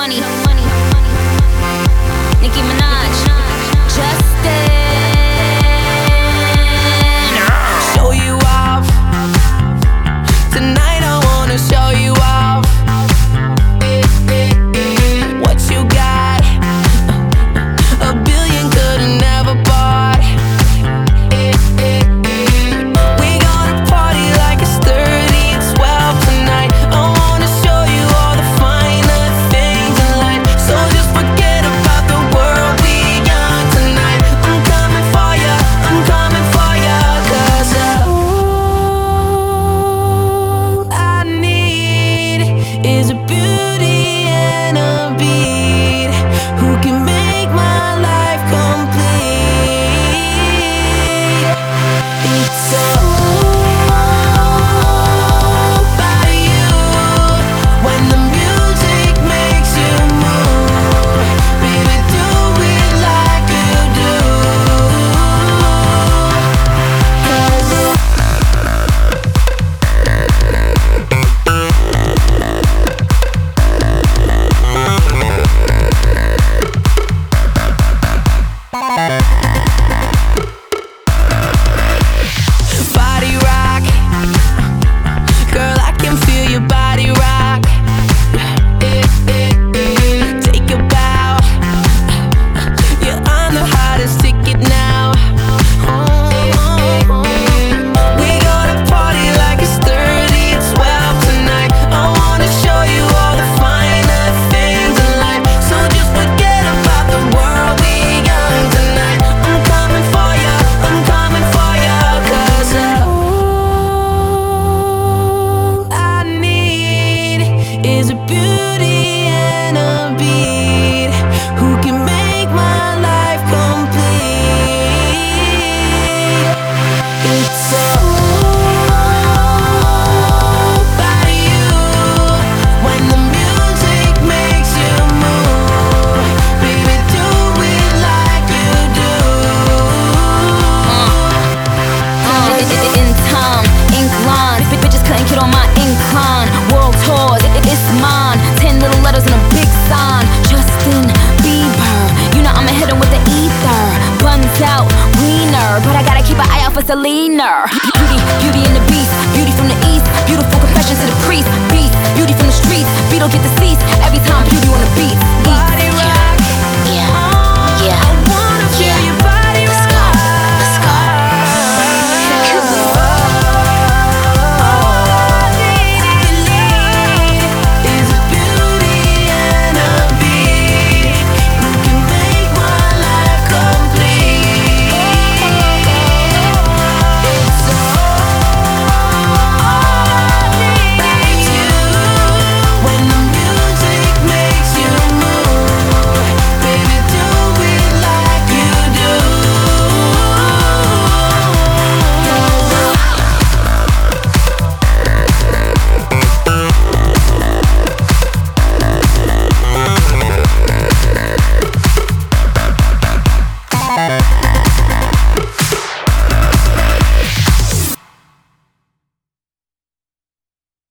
money. Nicki Minaj. is a couldn't get on my incline. World tours, it, it's mine. Ten little letters and a big sign. Justin Bieber, you know I'ma hit him with the ether. Buns out, wiener, but I gotta keep an eye out for Selena. Beauty, beauty and the